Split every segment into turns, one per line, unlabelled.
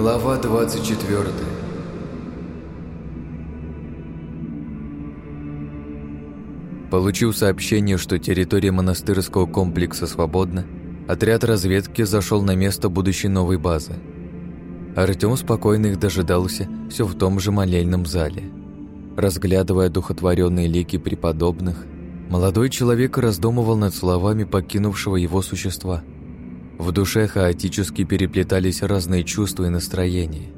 Глава 24 Получив сообщение, что территория монастырского комплекса свободна, отряд разведки зашел на место будущей новой базы. Артем спокойно их дожидался все в том же молельном зале. Разглядывая духотворенные лики преподобных, молодой человек раздумывал над словами покинувшего его существа. В душе хаотически переплетались разные чувства и настроения.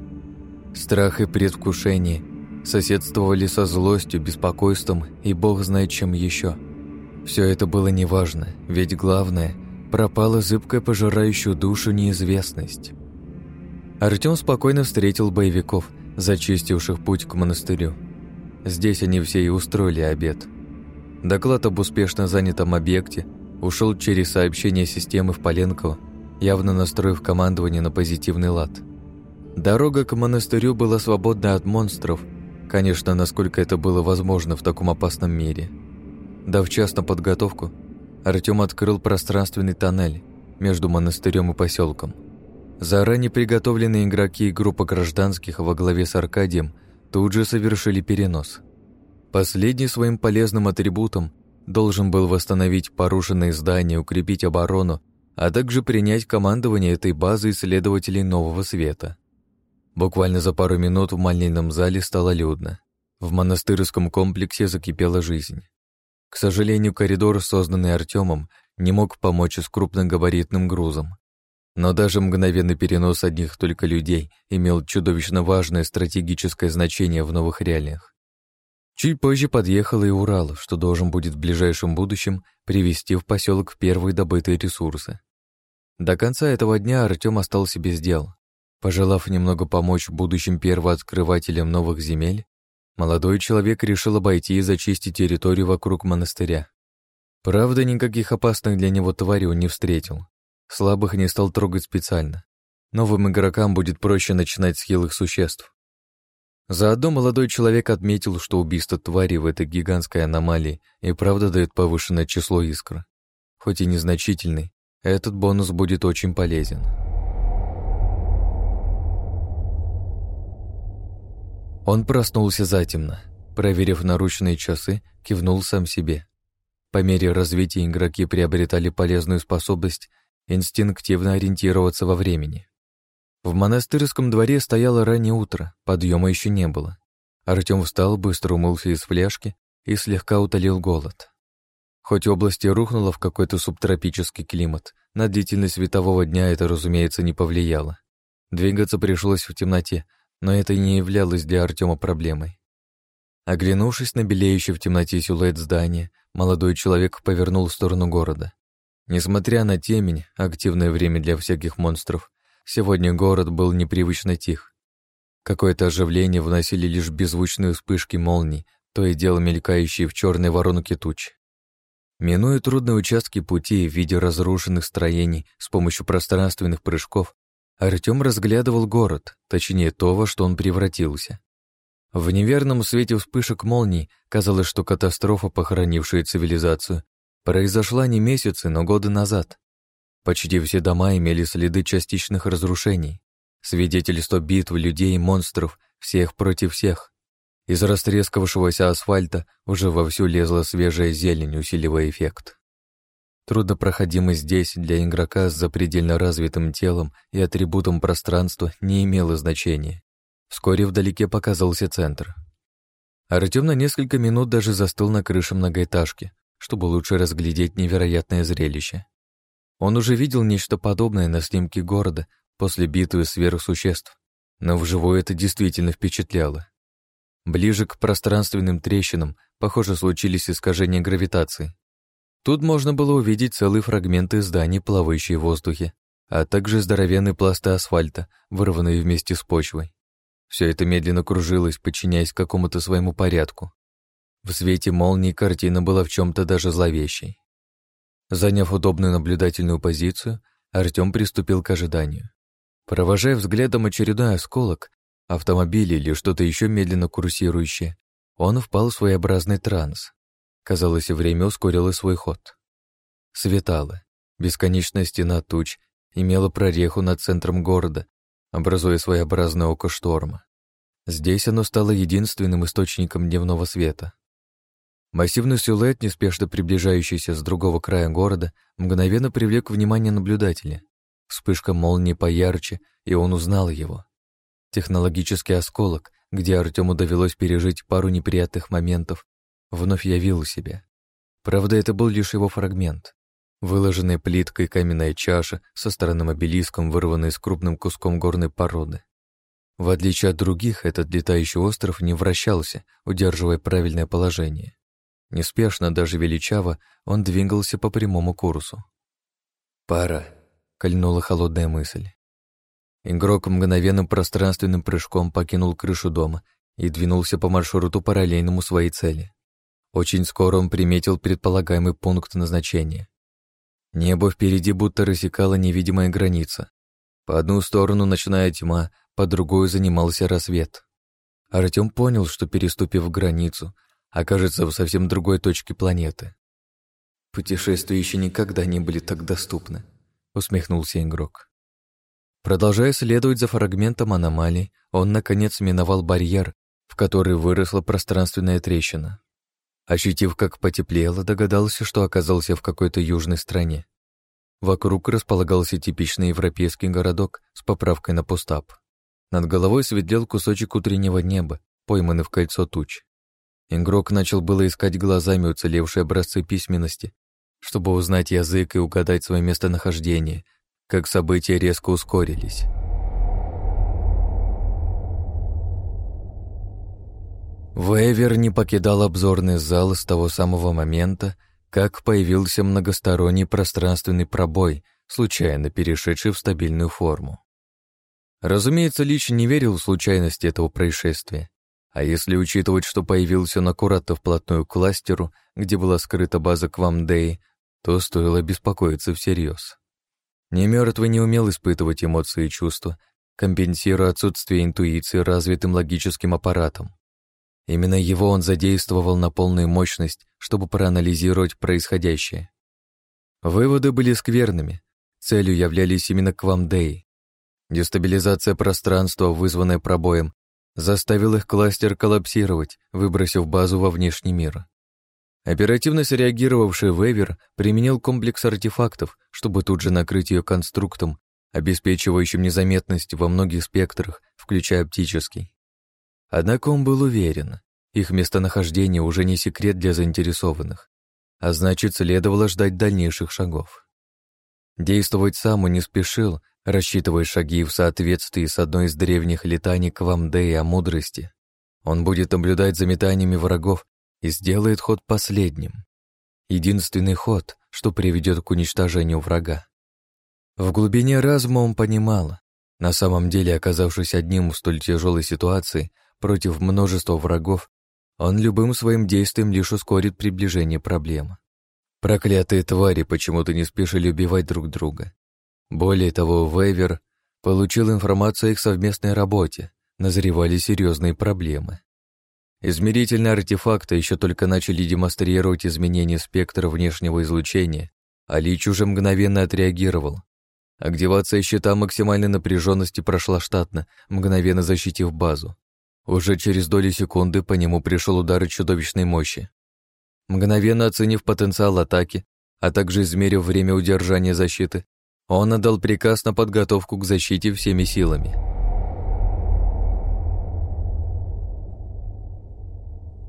Страх и предвкушение соседствовали со злостью, беспокойством и бог знает чем еще. Все это было неважно, ведь главное – пропала зыбкая пожирающую душу неизвестность. Артем спокойно встретил боевиков, зачистивших путь к монастырю. Здесь они все и устроили обед. Доклад об успешно занятом объекте ушел через сообщение системы в Поленково, явно настроив командование на позитивный лад. Дорога к монастырю была свободна от монстров, конечно, насколько это было возможно в таком опасном мире. Дав час на подготовку, Артем открыл пространственный тоннель между монастырем и поселком. Заранее приготовленные игроки и группа гражданских во главе с Аркадием тут же совершили перенос. Последний своим полезным атрибутом должен был восстановить порушенные здания, укрепить оборону, а также принять командование этой базы исследователей Нового Света. Буквально за пару минут в молельном зале стало людно. В монастырском комплексе закипела жизнь. К сожалению, коридор, созданный Артемом, не мог помочь с крупногабаритным грузом. Но даже мгновенный перенос одних только людей имел чудовищно важное стратегическое значение в новых реалиях. Чуть позже подъехал и Урал, что должен будет в ближайшем будущем привести в поселок первые добытые ресурсы. До конца этого дня Артем остался без дел. Пожелав немного помочь будущим первооткрывателям новых земель, молодой человек решил обойти и зачистить территорию вокруг монастыря. Правда, никаких опасных для него тварей он не встретил. Слабых не стал трогать специально. Новым игрокам будет проще начинать с хилых существ. Заодно молодой человек отметил, что убийство твари в этой гигантской аномалии и правда дает повышенное число искр. Хоть и незначительный, этот бонус будет очень полезен. Он проснулся затемно. Проверив наручные часы, кивнул сам себе. По мере развития игроки приобретали полезную способность инстинктивно ориентироваться во времени. В монастырском дворе стояло раннее утро, подъема еще не было. Артем встал, быстро умылся из фляжки и слегка утолил голод. Хоть область и рухнула в какой-то субтропический климат, на длительность светового дня это, разумеется, не повлияло. Двигаться пришлось в темноте, но это не являлось для Артема проблемой. Оглянувшись на белеющий в темноте силуэт здания, молодой человек повернул в сторону города. Несмотря на темень, активное время для всяких монстров, Сегодня город был непривычно тих. Какое-то оживление вносили лишь беззвучные вспышки молний, то и дело мелькающие в черной воронке туч. Минуя трудные участки пути в виде разрушенных строений с помощью пространственных прыжков, Артем разглядывал город, точнее то, во что он превратился. В неверном свете вспышек молний казалось, что катастрофа, похоронившая цивилизацию, произошла не месяцы, но годы назад. Почти все дома имели следы частичных разрушений, свидетельство битв людей и монстров, всех против всех. Из растрескавшегося асфальта уже вовсю лезла свежая зелень, усиливая эффект. Трудопроходимость здесь для игрока с запредельно развитым телом и атрибутом пространства не имела значения. Вскоре вдалеке показался центр. Артем на несколько минут даже застыл на крыше многоэтажки, чтобы лучше разглядеть невероятное зрелище. Он уже видел нечто подобное на снимке города после битвы сверхсуществ, но вживую это действительно впечатляло. Ближе к пространственным трещинам, похоже, случились искажения гравитации. Тут можно было увидеть целые фрагменты зданий, плавающие в воздухе, а также здоровенные пласты асфальта, вырванные вместе с почвой. Все это медленно кружилось, подчиняясь какому-то своему порядку. В свете молнии картина была в чем-то даже зловещей. Заняв удобную наблюдательную позицию, Артем приступил к ожиданию. Провожая взглядом очередной осколок, автомобиль или что-то еще медленно курсирующее, он впал в своеобразный транс. Казалось, время ускорило свой ход. Светало. Бесконечная стена туч имела прореху над центром города, образуя своеобразное око шторма. Здесь оно стало единственным источником дневного света. Массивный силуэт, неспешно приближающийся с другого края города, мгновенно привлек внимание наблюдателя. Вспышка молнии поярче, и он узнал его. Технологический осколок, где Артему довелось пережить пару неприятных моментов, вновь явил себя. Правда, это был лишь его фрагмент. Выложенная плиткой каменная чаша со странным обелиском, вырванная с крупным куском горной породы. В отличие от других, этот летающий остров не вращался, удерживая правильное положение. Неспешно, даже величаво, он двигался по прямому курсу. «Пора», — кольнула холодная мысль. Игрок мгновенным пространственным прыжком покинул крышу дома и двинулся по маршруту параллельному своей цели. Очень скоро он приметил предполагаемый пункт назначения. Небо впереди будто рассекала невидимая граница. По одну сторону ночная тьма, по другую занимался рассвет. Артем понял, что, переступив границу, окажется в совсем другой точке планеты. «Путешествия еще никогда не были так доступны», — усмехнулся игрок. Продолжая следовать за фрагментом аномалий, он, наконец, миновал барьер, в который выросла пространственная трещина. Ощутив, как потеплело, догадался, что оказался в какой-то южной стране. Вокруг располагался типичный европейский городок с поправкой на пустап. Над головой светлел кусочек утреннего неба, пойманный в кольцо туч. Игрок начал было искать глазами уцелевшие образцы письменности, чтобы узнать язык и угадать свое местонахождение, как события резко ускорились. Вейвер не покидал обзорный зал с того самого момента, как появился многосторонний пространственный пробой, случайно перешедший в стабильную форму. Разумеется, Лич не верил в случайность этого происшествия. А если учитывать, что появился он аккуратно вплотную к кластеру, где была скрыта база Квамдей, то стоило беспокоиться всерьез. Немертвый не умел испытывать эмоции и чувства, компенсируя отсутствие интуиции развитым логическим аппаратом. Именно его он задействовал на полную мощность, чтобы проанализировать происходящее. Выводы были скверными. Целью являлись именно Квамдей. Дестабилизация пространства, вызванная пробоем, заставила их кластер коллапсировать, выбросив базу во внешний мир. Оперативно среагировавший Вейвер применил комплекс артефактов, чтобы тут же накрыть ее конструктом, обеспечивающим незаметность во многих спектрах, включая оптический. Однако он был уверен, их местонахождение уже не секрет для заинтересованных, а значит, следовало ждать дальнейших шагов. Действовать сам он не спешил, рассчитывая шаги в соответствии с одной из древних летаний Квамдеи о мудрости. Он будет наблюдать за метаниями врагов и сделает ход последним. Единственный ход, что приведет к уничтожению врага. В глубине разума он понимал, на самом деле, оказавшись одним в столь тяжелой ситуации, против множества врагов, он любым своим действием лишь ускорит приближение проблемы. Проклятые твари почему-то не спешили убивать друг друга. Более того, Вейвер получил информацию о их совместной работе, назревали серьезные проблемы. Измерительные артефакты еще только начали демонстрировать изменения спектра внешнего излучения, а Лич уже мгновенно отреагировал. Активация щита максимальной напряженности прошла штатно, мгновенно защитив базу. Уже через доли секунды по нему пришел удар чудовищной мощи. Мгновенно оценив потенциал атаки, а также измерив время удержания защиты, он отдал приказ на подготовку к защите всеми силами.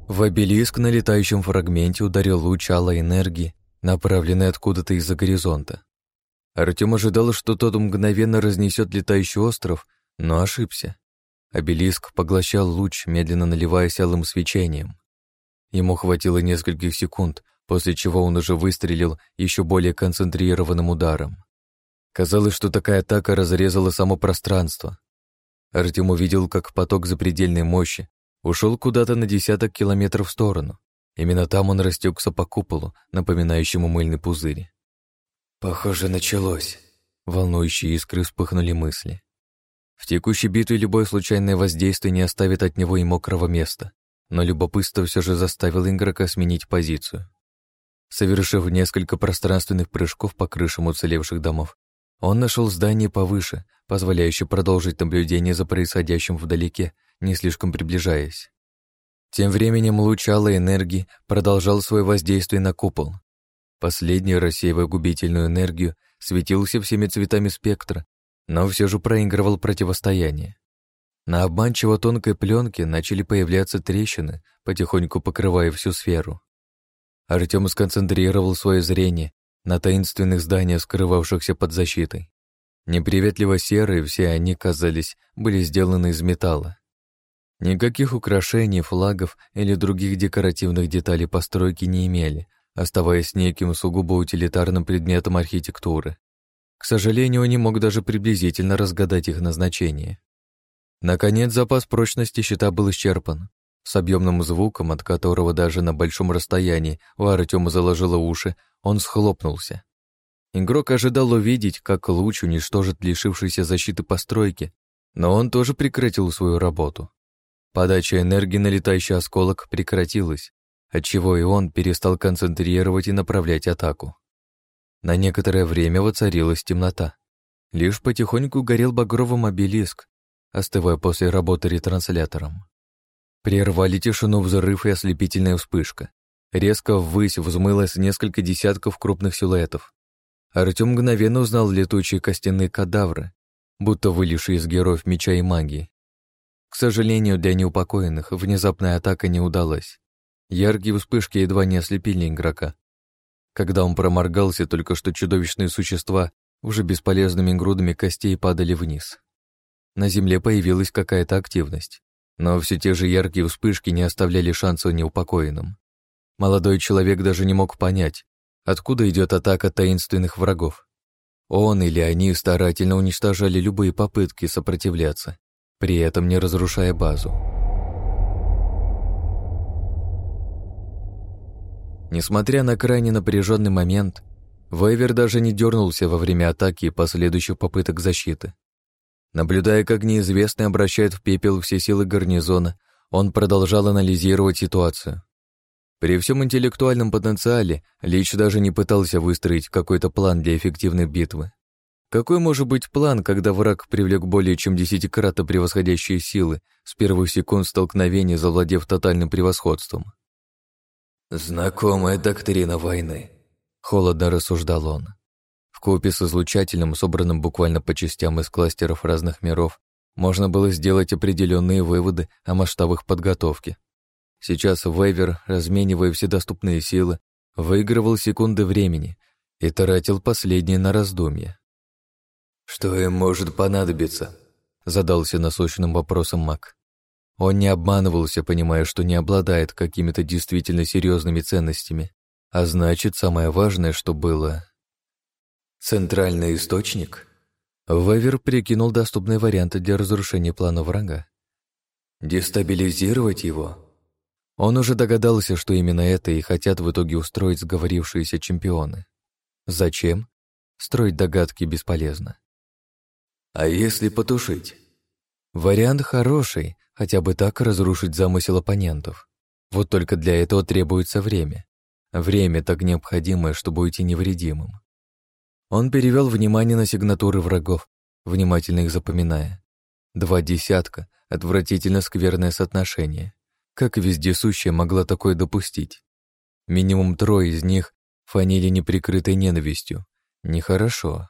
В обелиск на летающем фрагменте ударил луч алой энергии, направленный откуда-то из-за горизонта. Артем ожидал, что тот мгновенно разнесет летающий остров, но ошибся. Обелиск поглощал луч, медленно наливаясь алым свечением. Ему хватило нескольких секунд, после чего он уже выстрелил еще более концентрированным ударом. Казалось, что такая атака разрезала само пространство. Артем увидел, как поток запредельной мощи ушел куда-то на десяток километров в сторону. Именно там он растекся по куполу, напоминающему мыльный пузырь. «Похоже, началось», — волнующие искры вспыхнули мысли. В текущей битве любое случайное воздействие не оставит от него и мокрого места, но любопытство все же заставило игрока сменить позицию. Совершив несколько пространственных прыжков по крышам уцелевших домов, Он нашел здание повыше, позволяющее продолжить наблюдение за происходящим вдалеке, не слишком приближаясь. Тем временем луч алой энергии продолжал свое воздействие на купол. Последний, рассеивая губительную энергию, светился всеми цветами спектра, но все же проигрывал противостояние. На обманчиво тонкой пленке начали появляться трещины, потихоньку покрывая всю сферу. Артем сконцентрировал свое зрение на таинственных зданиях, скрывавшихся под защитой. Неприветливо серые все они, казались, были сделаны из металла. Никаких украшений, флагов или других декоративных деталей постройки не имели, оставаясь неким сугубо утилитарным предметом архитектуры. К сожалению, он не мог даже приблизительно разгадать их назначение. Наконец, запас прочности щита был исчерпан. С объемным звуком, от которого даже на большом расстоянии у Артема заложило уши, он схлопнулся. Игрок ожидал увидеть, как луч уничтожит лишившийся защиты постройки, но он тоже прекратил свою работу. Подача энергии на летающий осколок прекратилась, отчего и он перестал концентрировать и направлять атаку. На некоторое время воцарилась темнота. Лишь потихоньку горел багровым обелиск, остывая после работы ретранслятором. Прервали тишину взрыв и ослепительная вспышка. Резко ввысь взмылось несколько десятков крупных силуэтов. Артем мгновенно узнал летучие костяные кадавры, будто вылившие из героев меча и магии. К сожалению, для неупокоенных внезапная атака не удалась. Яркие вспышки едва не ослепили игрока. Когда он проморгался, только что чудовищные существа уже бесполезными грудами костей падали вниз. На земле появилась какая-то активность, но все те же яркие вспышки не оставляли шанса неупокоенным. Молодой человек даже не мог понять, откуда идет атака таинственных врагов. Он или они старательно уничтожали любые попытки сопротивляться, при этом не разрушая базу. Несмотря на крайне напряженный момент, Вейвер даже не дернулся во время атаки и последующих попыток защиты. Наблюдая, как неизвестный обращает в пепел все силы гарнизона, он продолжал анализировать ситуацию. При всем интеллектуальном потенциале Лич даже не пытался выстроить какой-то план для эффективной битвы. Какой может быть план, когда враг привлек более чем десятикратно превосходящие силы с первых секунд столкновения, завладев тотальным превосходством?
«Знакомая доктрина войны», —
холодно рассуждал он. В купе с излучателем, собранным буквально по частям из кластеров разных миров, можно было сделать определенные выводы о масштабах подготовки. Сейчас Вейвер, разменивая все доступные силы, выигрывал секунды времени и тратил последние на раздумья.
«Что им может понадобиться?» — задался насущным вопросом маг.
Он не обманывался, понимая, что не обладает какими-то действительно серьезными ценностями. А значит, самое важное, что было...
Центральный источник?
Вавер прикинул доступные варианты для разрушения плана врага.
Дестабилизировать его?
Он уже догадался, что именно это и хотят в итоге устроить сговорившиеся чемпионы. Зачем? Строить догадки бесполезно.
А если потушить?
Вариант хороший, хотя бы так разрушить замысел оппонентов. Вот только для этого требуется время. Время так необходимое, чтобы уйти невредимым. Он перевел внимание на сигнатуры врагов, внимательно их запоминая. Два десятка — отвратительно скверное соотношение. Как вездесущая могла такое допустить? Минимум трое из них фанили неприкрытой ненавистью. Нехорошо.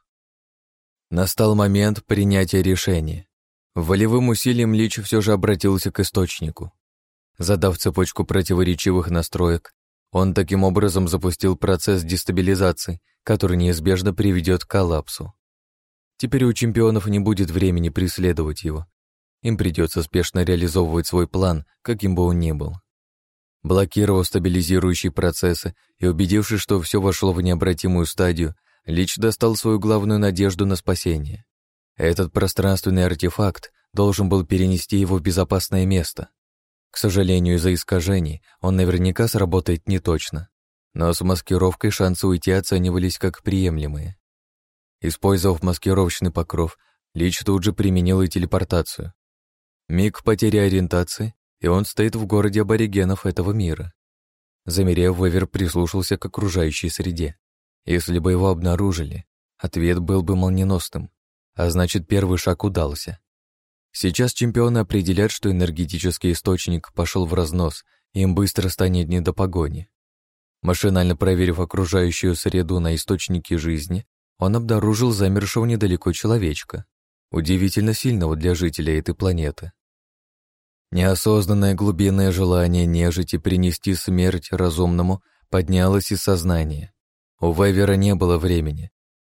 Настал момент принятия решения. Волевым усилием Лич все же обратился к источнику. Задав цепочку противоречивых настроек, он таким образом запустил процесс дестабилизации, который неизбежно приведет к коллапсу. Теперь у чемпионов не будет времени преследовать его. Им придется спешно реализовывать свой план, каким бы он ни был. Блокировав стабилизирующие процессы и убедившись, что все вошло в необратимую стадию, Лич достал свою главную надежду на спасение. Этот пространственный артефакт должен был перенести его в безопасное место. К сожалению, из-за искажений он наверняка сработает не точно, но с маскировкой шансы уйти оценивались как приемлемые. Использовав маскировочный покров, Лич тут же применил и телепортацию. Миг потери ориентации, и он стоит в городе аборигенов этого мира. Замерев, Вевер прислушался к окружающей среде. Если бы его обнаружили, ответ был бы молниеносным, а значит, первый шаг удался. Сейчас чемпионы определят, что энергетический источник пошел в разнос, им быстро станет не до погони. Машинально проверив окружающую среду на источники жизни, он обнаружил замершего недалеко человечка, удивительно сильного для жителей этой планеты. Неосознанное глубинное желание нежить и принести смерть разумному поднялось из сознания. У Вайвера не было времени.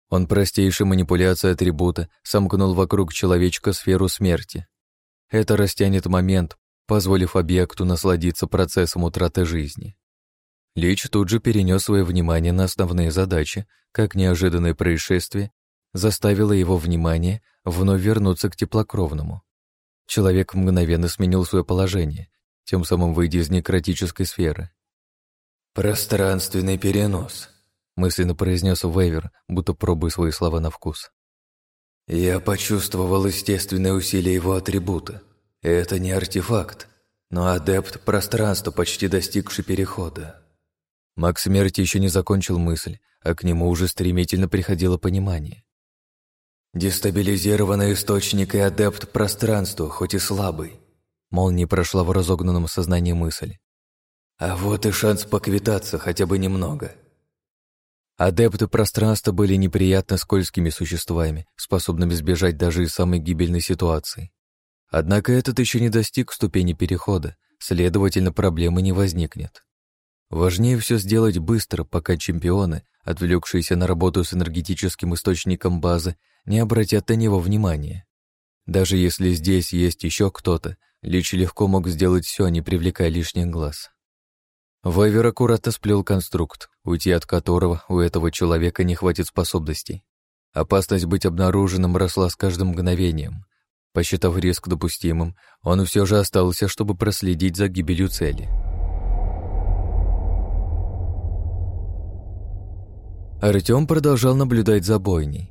Он простейшей манипуляцией атрибута сомкнул вокруг человечка сферу смерти. Это растянет момент, позволив объекту насладиться процессом утраты жизни. Лич тут же перенес свое внимание на основные задачи, как неожиданное происшествие заставило его внимание вновь вернуться к теплокровному. Человек мгновенно сменил свое положение, тем самым выйдя из некротической сферы.
«Пространственный перенос», — мысленно произнес Вейвер, будто пробуя свои слова на вкус. «Я почувствовал естественное усилие его атрибута. Это не артефакт, но адепт пространства, почти достигший перехода.
Маг смерти еще не закончил мысль, а к нему уже стремительно приходило понимание.
«Дестабилизированный источник и адепт пространства, хоть и слабый»,
молнией прошла в разогнанном сознании мысль.
«А вот и шанс поквитаться хотя бы немного».
Адепты пространства были неприятно скользкими существами, способными сбежать даже из самой гибельной ситуации. Однако этот еще не достиг ступени перехода, следовательно, проблемы не возникнет. Важнее все сделать быстро, пока чемпионы, отвлекшиеся на работу с энергетическим источником базы, не обратят на него внимания. Даже если здесь есть еще кто-то, Лич легко мог сделать все, не привлекая лишних глаз. Вайвер аккуратно сплел конструкт, уйти от которого у этого человека не хватит способностей. Опасность быть обнаруженным росла с каждым мгновением. Посчитав риск допустимым, он все же остался, чтобы проследить за гибелью цели. Артём продолжал наблюдать за бойней.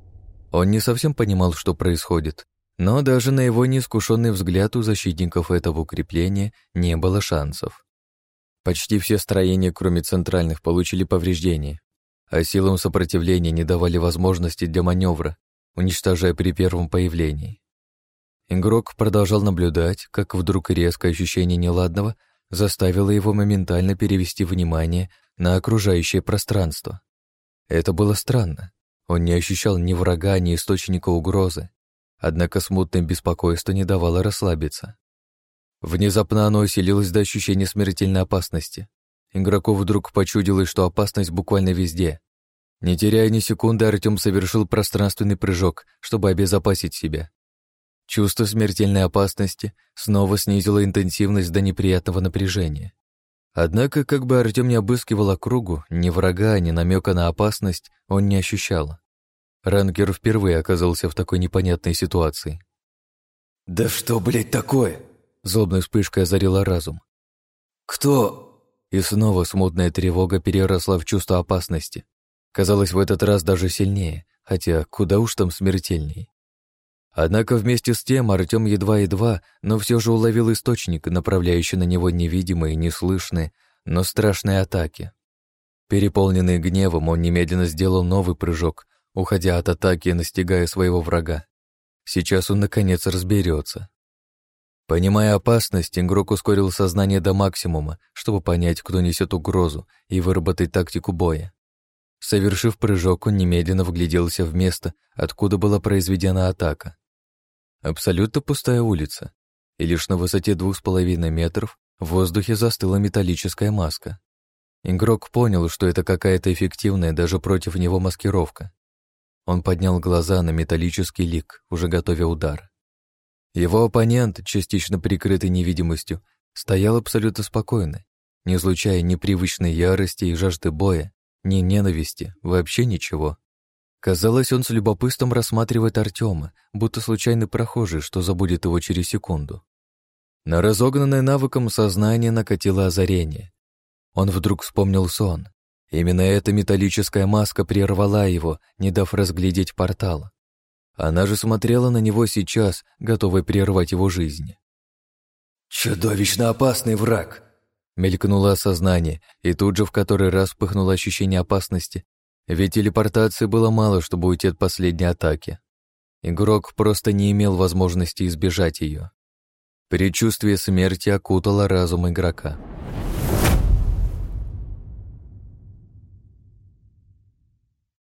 Он не совсем понимал, что происходит, но даже на его неискушенный взгляд у защитников этого укрепления не было шансов. Почти все строения, кроме центральных, получили повреждения, а силам сопротивления не давали возможности для маневра, уничтожая при первом появлении. Игрок продолжал наблюдать, как вдруг резкое ощущение неладного заставило его моментально перевести внимание на окружающее пространство. Это было странно. Он не ощущал ни врага, ни источника угрозы. Однако смутное беспокойство не давало расслабиться. Внезапно оно усилилось до ощущения смертельной опасности. Игроку вдруг почудилось, что опасность буквально везде. Не теряя ни секунды, Артем совершил пространственный прыжок, чтобы обезопасить себя. Чувство смертельной опасности снова снизило интенсивность до неприятного напряжения. Однако, как бы Артем не обыскивал округу, ни врага, ни намека на опасность он не ощущал. Ранкер впервые оказался в такой непонятной ситуации.
«Да что, блядь, такое?»
Злобной вспышкой озарила разум.
«Кто?»
И снова смутная тревога переросла в чувство опасности. Казалось, в этот раз даже сильнее, хотя куда уж там смертельней. Однако вместе с тем Артем едва-едва, но все же уловил источник, направляющий на него невидимые, неслышные, но страшные атаки. Переполненный гневом, он немедленно сделал новый прыжок, уходя от атаки и настигая своего врага. Сейчас он, наконец, разберется. Понимая опасность, игрок ускорил сознание до максимума, чтобы понять, кто несет угрозу, и выработать тактику боя. Совершив прыжок, он немедленно вгляделся в место, откуда была произведена атака. Абсолютно пустая улица, и лишь на высоте двух с половиной метров в воздухе застыла металлическая маска. Игрок понял, что это какая-то эффективная даже против него маскировка. Он поднял глаза на металлический лик, уже готовя удар. Его оппонент, частично прикрытый невидимостью, стоял абсолютно спокойно, не излучая ни привычной ярости и жажды боя, ни ненависти, вообще ничего. Казалось, он с любопытством рассматривает Артема, будто случайный прохожий, что забудет его через секунду. На разогнанное навыком сознание накатило озарение. Он вдруг вспомнил сон. Именно эта металлическая маска прервала его, не дав разглядеть портал. Она же смотрела на него сейчас, готовая прервать его жизнь.
«Чудовищно опасный враг!»
Мелькнуло осознание, и тут же в который раз вспыхнуло ощущение опасности Ведь телепортации было мало, чтобы уйти от последней атаки. Игрок просто не имел возможности избежать ее. Предчувствие смерти окутало разум игрока.